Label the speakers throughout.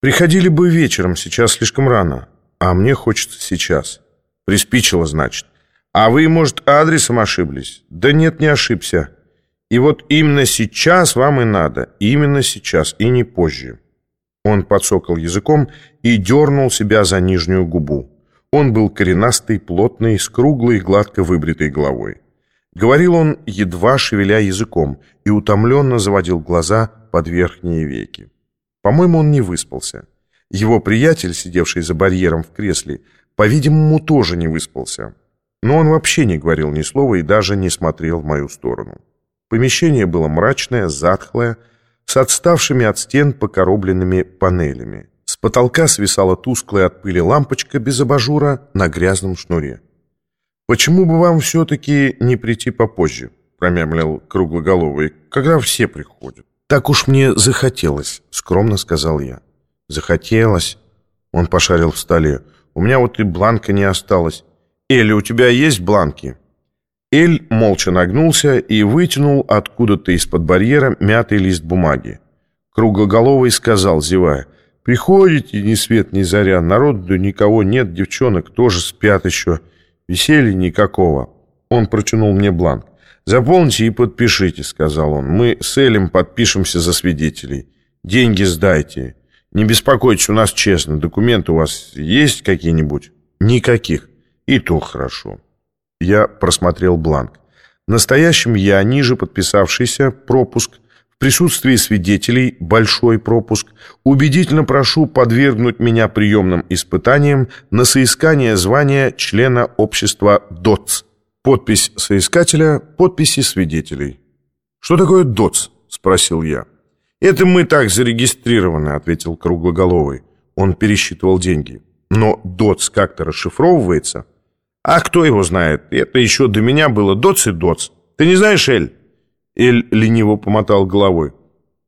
Speaker 1: Приходили бы вечером, сейчас слишком рано. А мне хочется сейчас. Приспичило, значит. А вы, может, адресом ошиблись? Да нет, не ошибся. И вот именно сейчас вам и надо. Именно сейчас, и не позже. Он подсокал языком и дернул себя за нижнюю губу. Он был коренастый, плотный, с круглой, гладко выбритой головой. Говорил он, едва шевеля языком, и утомленно заводил глаза под верхние веки. По-моему, он не выспался. Его приятель, сидевший за барьером в кресле, по-видимому, тоже не выспался. Но он вообще не говорил ни слова и даже не смотрел в мою сторону. Помещение было мрачное, затхлое, с отставшими от стен покоробленными панелями. С потолка свисала тусклая от пыли лампочка без абажура на грязном шнуре. «Почему бы вам все-таки не прийти попозже?» — промямлил круглоголовый. «Когда все приходят?» «Так уж мне захотелось», — скромно сказал я. «Захотелось?» Он пошарил в столе. «У меня вот и бланка не осталось. Элли, у тебя есть бланки?» Эль молча нагнулся и вытянул откуда-то из-под барьера мятый лист бумаги. Круглоголовый сказал, зевая, «Приходите, ни свет, ни заря, народу никого нет, девчонок тоже спят еще, веселья никакого». Он протянул мне бланк. «Заполните и подпишите», — сказал он. «Мы с Элем подпишемся за свидетелей. Деньги сдайте. Не беспокойтесь, у нас честно. Документы у вас есть какие-нибудь?» «Никаких. И то хорошо». Я просмотрел бланк. Настоящим я, ниже подписавшийся, пропуск, в присутствии свидетелей, большой пропуск, убедительно прошу подвергнуть меня приемным испытаниям на соискание звания члена общества ДОЦ. Подпись соискателя, подписи свидетелей. «Что такое ДОЦ?» — спросил я. «Это мы так зарегистрированы», — ответил Круглоголовый. Он пересчитывал деньги. «Но ДОЦ как-то расшифровывается». «А кто его знает? Это еще до меня было ДОЦ и ДОЦ. Ты не знаешь, Эль?» Эль лениво помотал головой.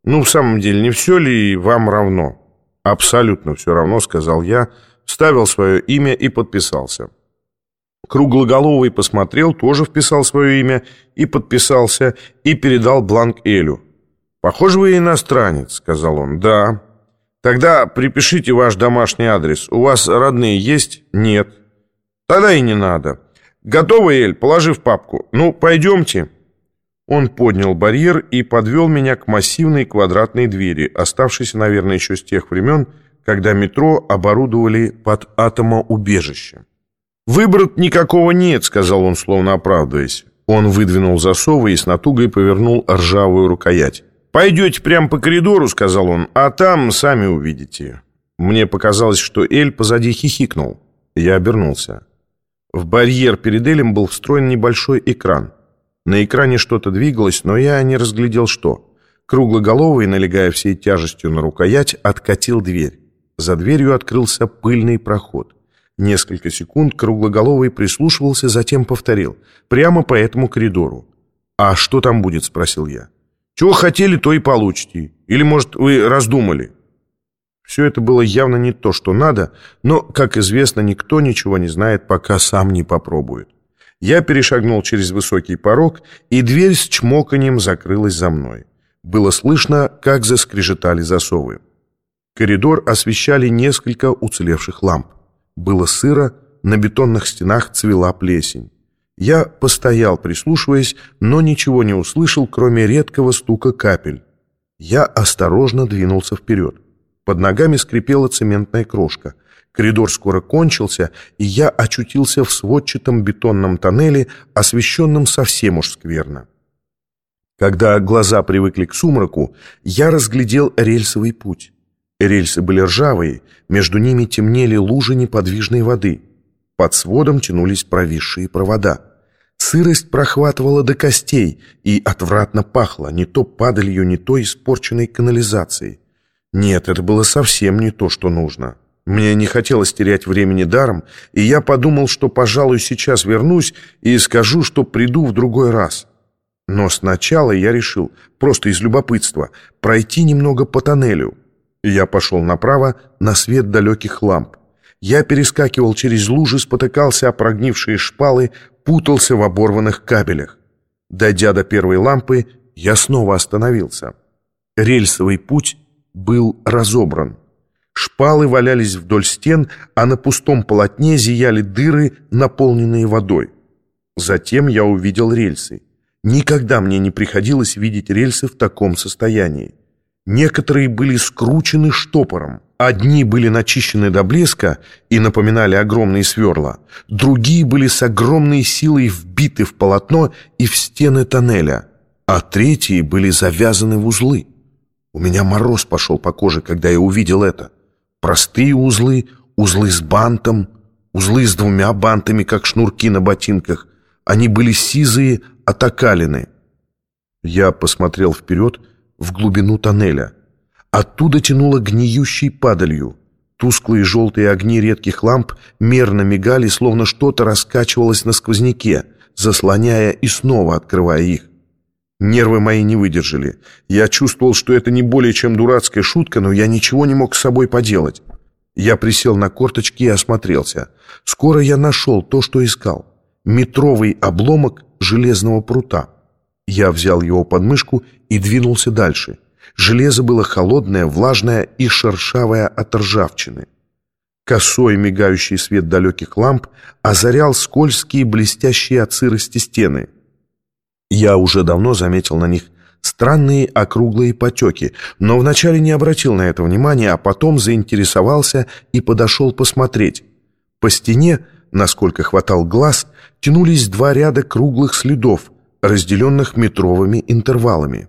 Speaker 1: «Ну, в самом деле, не все ли вам равно?» «Абсолютно все равно», — сказал я, вставил свое имя и подписался. Круглоголовый посмотрел, тоже вписал свое имя и подписался, и передал бланк Элю. «Похоже, вы иностранец», — сказал он. «Да». «Тогда припишите ваш домашний адрес. У вас родные есть?» «Нет». «Тогда и не надо». «Готово, Эль? Положи в папку. Ну, пойдемте». Он поднял барьер и подвел меня к массивной квадратной двери, оставшейся, наверное, еще с тех времен, когда метро оборудовали под атомоубежище. «Выбора никакого нет», — сказал он, словно оправдываясь. Он выдвинул засовы и с натугой повернул ржавую рукоять. «Пойдете прямо по коридору», — сказал он, — «а там сами увидите». Мне показалось, что Эль позади хихикнул. Я обернулся. В барьер перед Элем был встроен небольшой экран. На экране что-то двигалось, но я не разглядел что. Круглоголовый, налегая всей тяжестью на рукоять, откатил дверь. За дверью открылся пыльный проход. Несколько секунд круглоголовый прислушивался, затем повторил. «Прямо по этому коридору». «А что там будет?» — спросил я. «Чего хотели, то и получите. Или, может, вы раздумали?» Все это было явно не то, что надо, но, как известно, никто ничего не знает, пока сам не попробует. Я перешагнул через высокий порог, и дверь с чмоканием закрылась за мной. Было слышно, как заскрежетали засовы. Коридор освещали несколько уцелевших ламп. Было сыро, на бетонных стенах цвела плесень. Я постоял, прислушиваясь, но ничего не услышал, кроме редкого стука капель. Я осторожно двинулся вперед. Под ногами скрипела цементная крошка. Коридор скоро кончился, и я очутился в сводчатом бетонном тоннеле, освещенном совсем уж скверно. Когда глаза привыкли к сумраку, я разглядел рельсовый путь. Рельсы были ржавые, между ними темнели лужи неподвижной воды. Под сводом тянулись провисшие провода. Сырость прохватывала до костей и отвратно пахло не то падалью, не то испорченной канализацией. Нет, это было совсем не то, что нужно. Мне не хотелось терять времени даром, и я подумал, что, пожалуй, сейчас вернусь и скажу, что приду в другой раз. Но сначала я решил, просто из любопытства, пройти немного по тоннелю. Я пошел направо на свет далеких ламп. Я перескакивал через лужи, спотыкался о прогнившие шпалы, путался в оборванных кабелях. Дойдя до первой лампы, я снова остановился. Рельсовый путь был разобран. Шпалы валялись вдоль стен, а на пустом полотне зияли дыры, наполненные водой. Затем я увидел рельсы. Никогда мне не приходилось видеть рельсы в таком состоянии. Некоторые были скручены штопором. Одни были начищены до блеска и напоминали огромные сверла. Другие были с огромной силой вбиты в полотно и в стены тоннеля. А третьи были завязаны в узлы. У меня мороз пошел по коже, когда я увидел это. Простые узлы, узлы с бантом, узлы с двумя бантами, как шнурки на ботинках. Они были сизые, отокалены. Я посмотрел вперед, в глубину тоннеля. Оттуда тянуло гниющей падалью. Тусклые желтые огни редких ламп мерно мигали, словно что-то раскачивалось на сквозняке, заслоняя и снова открывая их. Нервы мои не выдержали. Я чувствовал, что это не более чем дурацкая шутка, но я ничего не мог с собой поделать. Я присел на корточки и осмотрелся. Скоро я нашел то, что искал. Метровый обломок железного прута. Я взял его под мышку и двинулся дальше. Железо было холодное, влажное и шершавое от ржавчины. Косой мигающий свет далеких ламп озарял скользкие, блестящие от сырости стены. Я уже давно заметил на них странные округлые потеки, но вначале не обратил на это внимания, а потом заинтересовался и подошел посмотреть. По стене, насколько хватал глаз, тянулись два ряда круглых следов, разделенных метровыми интервалами.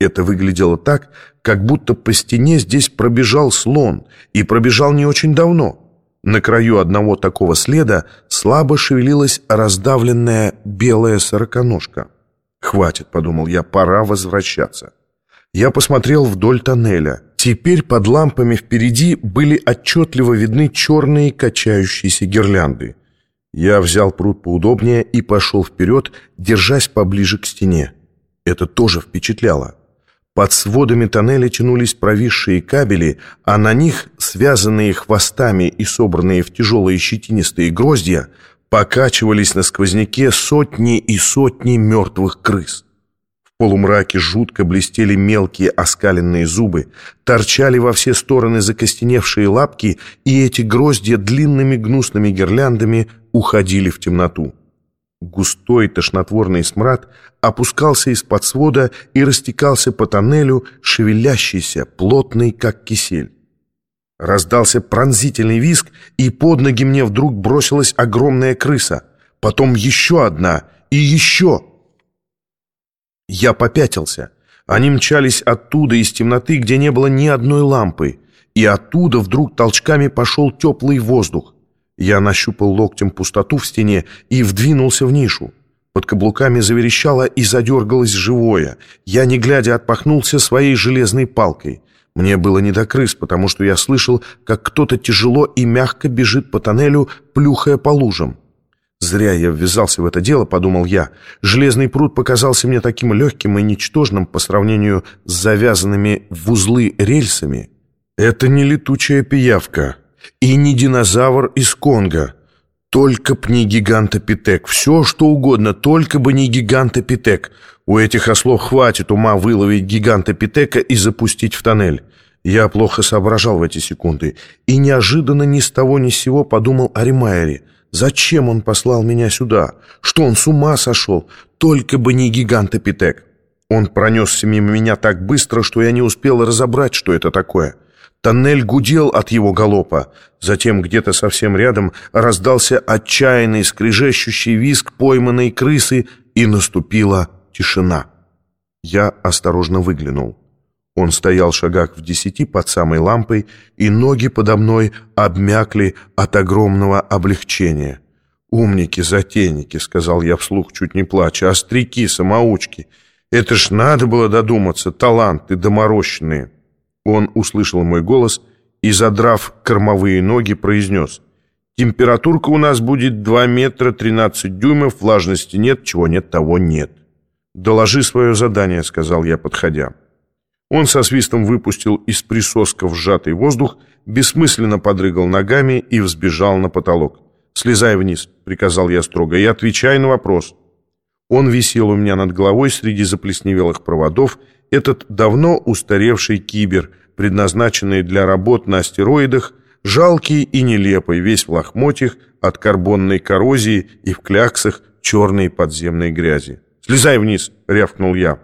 Speaker 1: Это выглядело так, как будто по стене здесь пробежал слон, и пробежал не очень давно. На краю одного такого следа слабо шевелилась раздавленная белая сороконожка. «Хватит», — подумал я, — «пора возвращаться». Я посмотрел вдоль тоннеля. Теперь под лампами впереди были отчетливо видны черные качающиеся гирлянды. Я взял пруд поудобнее и пошел вперед, держась поближе к стене. Это тоже впечатляло. Под сводами тоннеля тянулись провисшие кабели, а на них, связанные хвостами и собранные в тяжелые щетинистые гроздья, покачивались на сквозняке сотни и сотни мертвых крыс. Полумраке жутко блестели мелкие оскаленные зубы, торчали во все стороны закостеневшие лапки, и эти гроздья длинными гнусными гирляндами уходили в темноту. Густой тошнотворный смрад опускался из-под свода и растекался по тоннелю, шевелящийся, плотный, как кисель. Раздался пронзительный визг, и под ноги мне вдруг бросилась огромная крыса. Потом еще одна и еще. Я попятился. Они мчались оттуда, из темноты, где не было ни одной лампы. И оттуда вдруг толчками пошел теплый воздух. Я нащупал локтем пустоту в стене и вдвинулся в нишу. Под каблуками заверещало и задергалось живое. Я, не глядя, отпахнулся своей железной палкой. Мне было не до крыс, потому что я слышал, как кто-то тяжело и мягко бежит по тоннелю, плюхая по лужам. Зря я ввязался в это дело, подумал я. Железный пруд показался мне таким легким и ничтожным по сравнению с завязанными в узлы рельсами. Это не летучая пиявка и не динозавр из Конго. Только б не гигантопитек. Все, что угодно, только бы не гигантопитек. У этих ослов хватит ума выловить гигантопитека и запустить в тоннель. Я плохо соображал в эти секунды и неожиданно ни с того ни с сего подумал о Римайере. Зачем он послал меня сюда? Что он с ума сошел? Только бы не гигантопитек. Он пронесся мимо меня так быстро, что я не успел разобрать, что это такое. Тоннель гудел от его галопа. Затем где-то совсем рядом раздался отчаянный скрежещущий визг пойманной крысы, и наступила тишина. Я осторожно выглянул. Он стоял шагах в десяти под самой лампой, и ноги подо мной обмякли от огромного облегчения. «Умники, затейники», — сказал я вслух, чуть не плача, «остряки, самоучки. Это ж надо было додуматься, таланты доморощенные». Он услышал мой голос и, задрав кормовые ноги, произнес «Температурка у нас будет 2 метра 13 дюймов, влажности нет, чего нет, того нет». «Доложи свое задание», — сказал я, подходя. Он со свистом выпустил из присоска сжатый воздух, бессмысленно подрыгал ногами и взбежал на потолок. «Слезай вниз», — приказал я строго, — «и отвечай на вопрос». Он висел у меня над головой среди заплесневелых проводов, этот давно устаревший кибер, предназначенный для работ на астероидах, жалкий и нелепый, весь в лохмотьях от карбонной коррозии и в кляксах черной подземной грязи. «Слезай вниз!» — рявкнул я.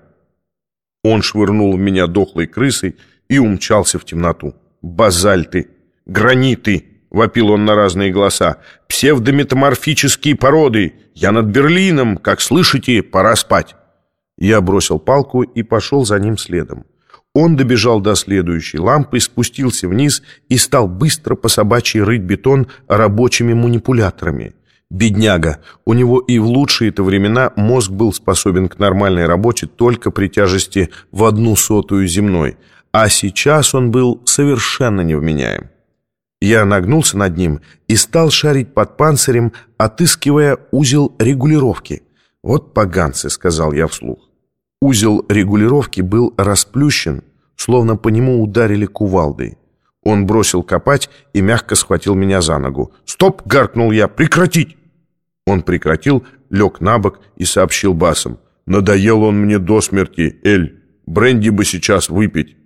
Speaker 1: Он швырнул в меня дохлой крысой и умчался в темноту. «Базальты! Граниты!» — вопил он на разные голоса. «Псевдометаморфические породы! Я над Берлином! Как слышите, пора спать!» Я бросил палку и пошел за ним следом. Он добежал до следующей лампы, спустился вниз и стал быстро по собачьей рыть бетон рабочими манипуляторами. Бедняга, у него и в лучшие-то времена мозг был способен к нормальной работе только при тяжести в одну сотую земной, а сейчас он был совершенно невменяем. Я нагнулся над ним и стал шарить под панцирем, отыскивая узел регулировки. «Вот поганцы», — сказал я вслух. Узел регулировки был расплющен, словно по нему ударили кувалдой. Он бросил копать и мягко схватил меня за ногу. «Стоп!» — гаркнул я. «Прекратить!» Он прекратил, лег на бок и сообщил басом. «Надоел он мне до смерти, Эль. Бренди бы сейчас выпить».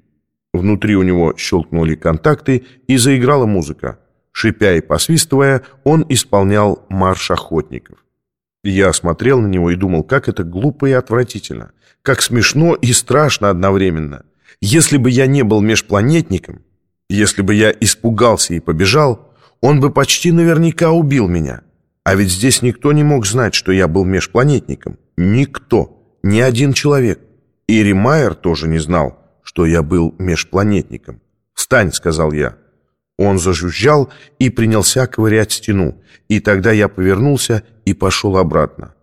Speaker 1: Внутри у него щелкнули контакты и заиграла музыка. Шипя и посвистывая, он исполнял марш охотников. Я смотрел на него и думал, как это глупо и отвратительно, как смешно и страшно одновременно. Если бы я не был межпланетником, если бы я испугался и побежал, он бы почти наверняка убил меня. А ведь здесь никто не мог знать, что я был межпланетником. Никто. Ни один человек. И Майер тоже не знал, что я был межпланетником. «Встань», — сказал я. Он зажужжал и принялся ковырять стену, и тогда я повернулся и пошел обратно.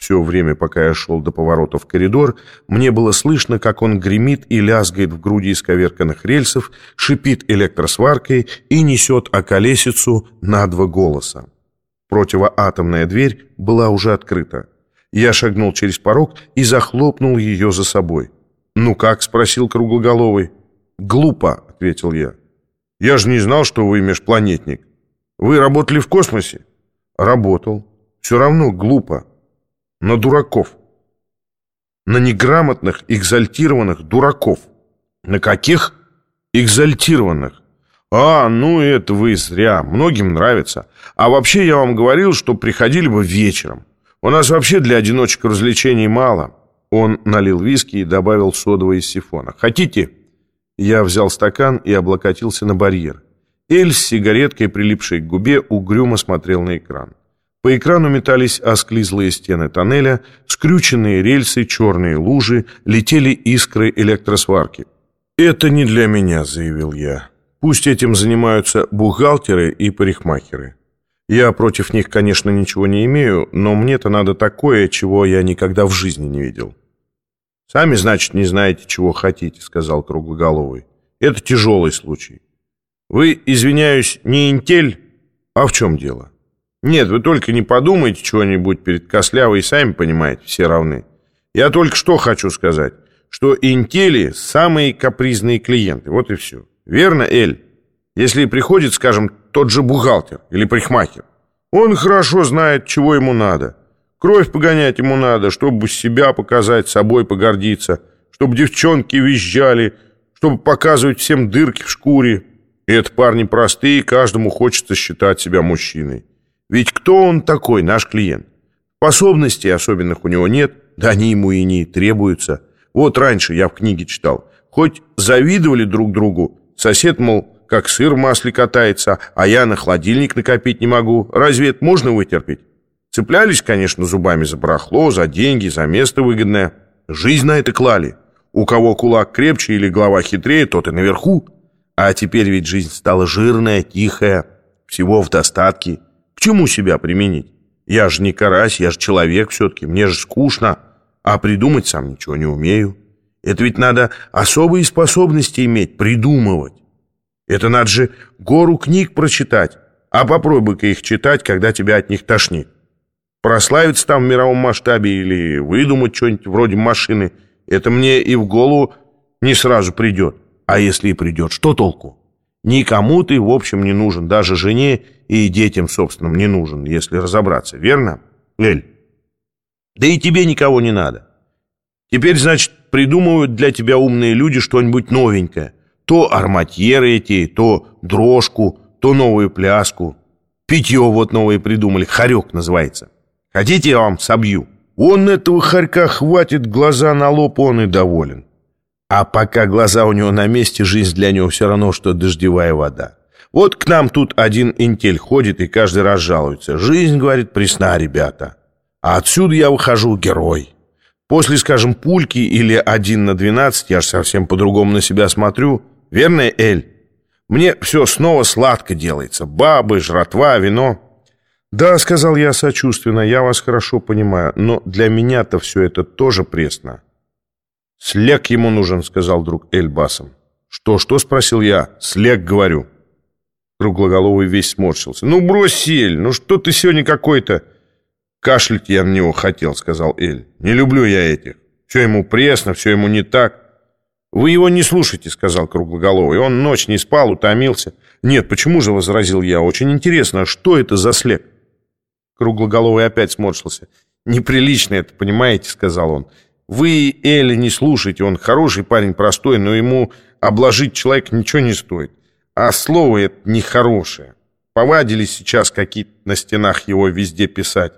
Speaker 1: Все время, пока я шел до поворота в коридор, мне было слышно, как он гремит и лязгает в груди исковерканных рельсов, шипит электросваркой и несет околесицу на два голоса. Противоатомная дверь была уже открыта. Я шагнул через порог и захлопнул ее за собой. «Ну как?» — спросил круглоголовый. «Глупо», — ответил я. «Я же не знал, что вы межпланетник. Вы работали в космосе?» «Работал. Все равно глупо. На дураков. На неграмотных, экзальтированных дураков. На каких? Экзальтированных. А, ну это вы зря. Многим нравится. А вообще я вам говорил, что приходили бы вечером. У нас вообще для одиночек развлечений мало. Он налил виски и добавил содовой из сифона. «Хотите?» Я взял стакан и облокотился на барьер. Эль с сигареткой, прилипшей к губе, угрюмо смотрел на экран. По экрану метались осклизлые стены тоннеля, скрюченные рельсы, черные лужи, летели искры электросварки. «Это не для меня», — заявил я. «Пусть этим занимаются бухгалтеры и парикмахеры. Я против них, конечно, ничего не имею, но мне-то надо такое, чего я никогда в жизни не видел». «Сами, значит, не знаете, чего хотите», — сказал Круглоголовый. «Это тяжелый случай. Вы, извиняюсь, не интель? А в чем дело?» «Нет, вы только не подумайте чего-нибудь перед Кослявой, сами понимаете, все равны. Я только что хочу сказать, что интели – самые капризные клиенты, вот и все. Верно, Эль? Если приходит, скажем, тот же бухгалтер или парикмахер, он хорошо знает, чего ему надо». Кровь погонять ему надо, чтобы себя показать, собой погордиться, чтобы девчонки визжали, чтобы показывать всем дырки в шкуре. И это парни простые, каждому хочется считать себя мужчиной. Ведь кто он такой, наш клиент? Способностей особенных у него нет, да они ему и не требуются. Вот раньше я в книге читал. Хоть завидовали друг другу, сосед, мол, как сыр в масле катается, а я на холодильник накопить не могу. Разве это можно вытерпеть? Цеплялись, конечно, зубами за барахло, за деньги, за место выгодное. Жизнь на это клали. У кого кулак крепче или голова хитрее, тот и наверху. А теперь ведь жизнь стала жирная, тихая, всего в достатке. Чему себя применить? Я же не карась, я же человек все-таки, мне же скучно. А придумать сам ничего не умею. Это ведь надо особые способности иметь, придумывать. Это надо же гору книг прочитать. А попробуй-ка их читать, когда тебя от них тошнит прославиться там в мировом масштабе или выдумать что-нибудь вроде машины, это мне и в голову не сразу придет. А если и придет, что толку? Никому ты, в общем, не нужен, даже жене и детям, собственным, не нужен, если разобраться, верно, Эль? Да и тебе никого не надо. Теперь, значит, придумывают для тебя умные люди что-нибудь новенькое. То арматьеры эти, то дрожку, то новую пляску. Питье вот новое придумали, хорек называется. Хотите, я вам собью? Он этого хорька хватит, глаза на лоб, он и доволен. А пока глаза у него на месте, жизнь для него все равно, что дождевая вода. Вот к нам тут один интель ходит и каждый раз жалуется. Жизнь, говорит, пресна, ребята. А отсюда я выхожу герой. После, скажем, пульки или один на двенадцать, я ж совсем по-другому на себя смотрю. Верно, Эль? Мне все снова сладко делается. Бабы, жратва, вино. Да, сказал я сочувственно, я вас хорошо понимаю, но для меня-то все это тоже пресно. Слег ему нужен, сказал друг Эль басом. Что, что, спросил я. Слег, говорю. Круглоголовый весь сморщился. «Ну, брось, Эль, ну что ты сегодня какой-то...» «Кашлять я на него хотел», — сказал Эль. «Не люблю я этих. Все ему пресно, все ему не так». «Вы его не слушайте», — сказал Круглоголовый. «Он ночь не спал, утомился». «Нет, почему же?» — возразил я. «Очень интересно, что это за слег?» Круглоголовый опять сморщился. «Неприлично это, понимаете?» — сказал он. «Вы Эля не слушайте, он хороший парень, простой, но ему обложить человека ничего не стоит. А слово это нехорошее. Повадились сейчас какие-то на стенах его везде писать.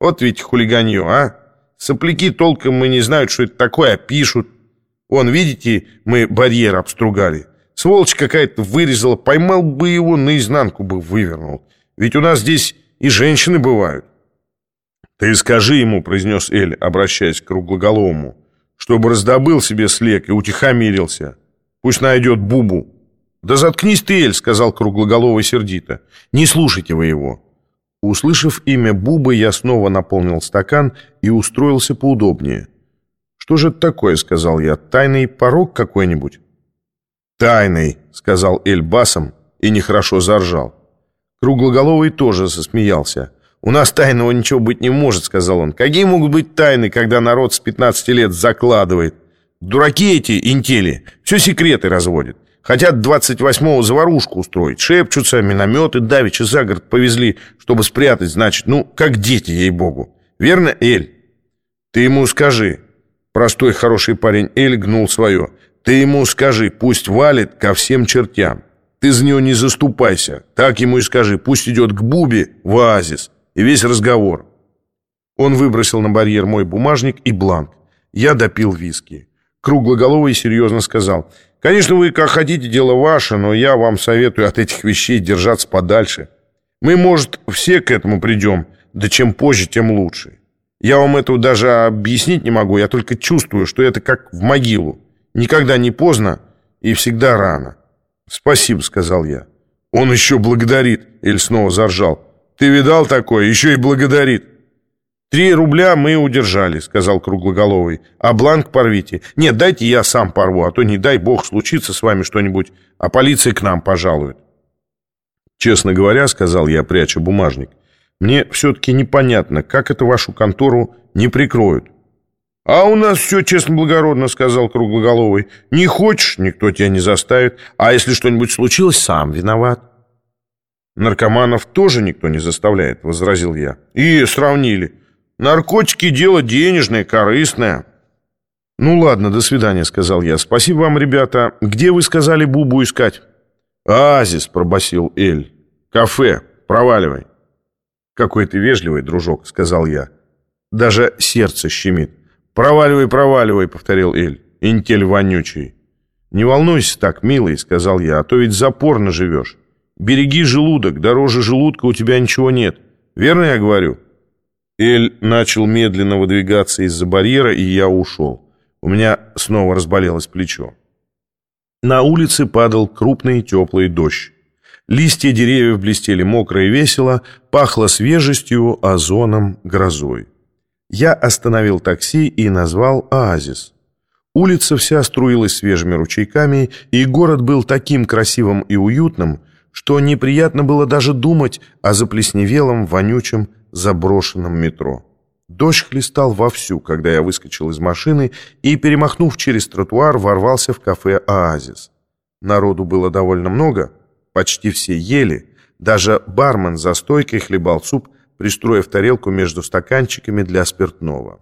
Speaker 1: Вот ведь хулиганье, а? Сопляки толком мы не знают, что это такое, а пишут. Вон, видите, мы барьер обстругали. Сволочь какая-то вырезала, поймал бы его, наизнанку бы вывернул. Ведь у нас здесь и женщины бывают. «Ты скажи ему», — произнес Эль, обращаясь к круглоголовому, «чтобы раздобыл себе слег и утихомирился. Пусть найдет Бубу». «Да заткнись ты, Эль», — сказал круглоголовый сердито. «Не слушайте вы его». Услышав имя Бубы, я снова наполнил стакан и устроился поудобнее. «Что же это такое?» — сказал я. «Тайный порог какой-нибудь?» «Тайный», — сказал Эль басом и нехорошо заржал. Круглоголовый тоже засмеялся. «У нас тайного ничего быть не может», — сказал он. «Какие могут быть тайны, когда народ с 15 лет закладывает? Дураки эти, интели, все секреты разводят. Хотят 28-го заварушку устроить. Шепчутся, минометы давеча за город повезли, чтобы спрятать, значит, ну, как дети, ей-богу. Верно, Эль? Ты ему скажи. Простой хороший парень Эль гнул свое. Ты ему скажи, пусть валит ко всем чертям. Ты за него не заступайся. Так ему и скажи, пусть идет к Бубе в оазис. И весь разговор. Он выбросил на барьер мой бумажник и бланк. Я допил виски. Круглоголовый серьезно сказал – Конечно, вы как хотите, дело ваше, но я вам советую от этих вещей держаться подальше. Мы, может, все к этому придем, да чем позже, тем лучше. Я вам этого даже объяснить не могу, я только чувствую, что это как в могилу. Никогда не поздно и всегда рано. «Спасибо», — сказал я. «Он еще благодарит», — Эль снова заржал. «Ты видал такое? Еще и благодарит». «Три рубля мы удержали», — сказал Круглоголовый. «А бланк порвите». «Нет, дайте я сам порву, а то, не дай бог, случится с вами что-нибудь, а полиция к нам пожалует». «Честно говоря», — сказал я, пряча бумажник, «мне все-таки непонятно, как это вашу контору не прикроют». «А у нас все честно-благородно», — сказал Круглоголовый. «Не хочешь, никто тебя не заставит. А если что-нибудь случилось, сам виноват». «Наркоманов тоже никто не заставляет», — возразил я. «И сравнили». Наркотики – дело денежное, корыстное». «Ну ладно, до свидания», — сказал я. «Спасибо вам, ребята. Где вы сказали Бубу искать?» «Азис», — пробасил Эль. «Кафе. Проваливай». «Какой ты вежливый, дружок», — сказал я. Даже сердце щемит. «Проваливай, проваливай», — повторил Эль. «Интель вонючий». «Не волнуйся так, милый», — сказал я, «а то ведь запорно живешь. Береги желудок, дороже желудка у тебя ничего нет. Верно я говорю?» Эль начал медленно выдвигаться из-за барьера, и я ушел. У меня снова разболелось плечо. На улице падал крупный теплый дождь. Листья деревьев блестели мокро и весело, пахло свежестью, озоном, грозой. Я остановил такси и назвал «Оазис». Улица вся струилась свежими ручейками, и город был таким красивым и уютным, что неприятно было даже думать о заплесневелом, вонючем, заброшенном метро. Дождь хлестал вовсю, когда я выскочил из машины и, перемахнув через тротуар, ворвался в кафе «Оазис». Народу было довольно много, почти все ели, даже бармен за стойкой хлебал суп, пристроив тарелку между стаканчиками для спиртного.